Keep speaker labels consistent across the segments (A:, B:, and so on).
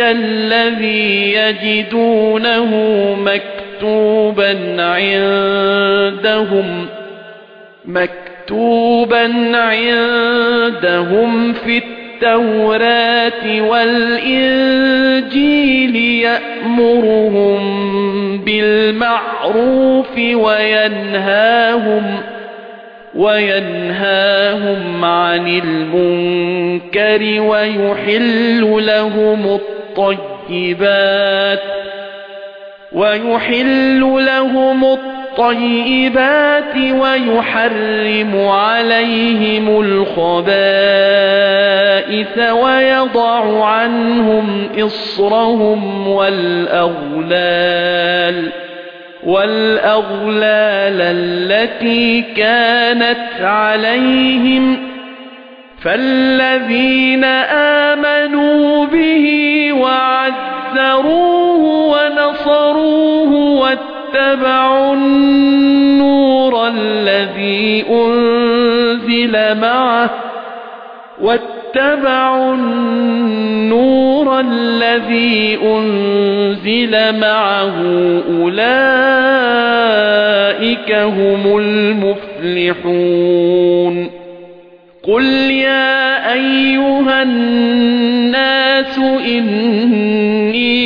A: الذي يجدونه مكتوبا عندهم مكتوبا عندهم في التوراة والإنجيل يأمرهم بالمعروف وينهاهم وينهاهم عن المنكر ويحل لهم الطيبات ويحل لهم الطيبات ويحرم عليهم الخبائث ويضع عنهم إصرهم والأغلال والأغلال التي كانت عليهم فالذين آمنوا به وعزروه ونصروه واتبعوا النور الذي أنزل معه واتبعوا النور الذي أنزل معه أولئك هم المفلحون قل يا أيها الناس إني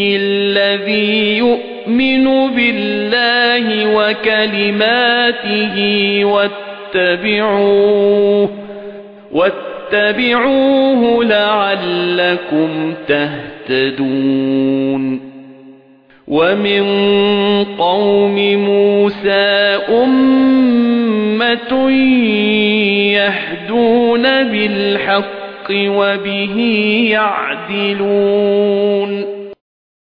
A: الذي يؤمن بالله وكلماته واتبعوه واتبعوه لعلكم تهتدون. ومن قوم موسى أمة يهدون بالحق وبه يعدلون.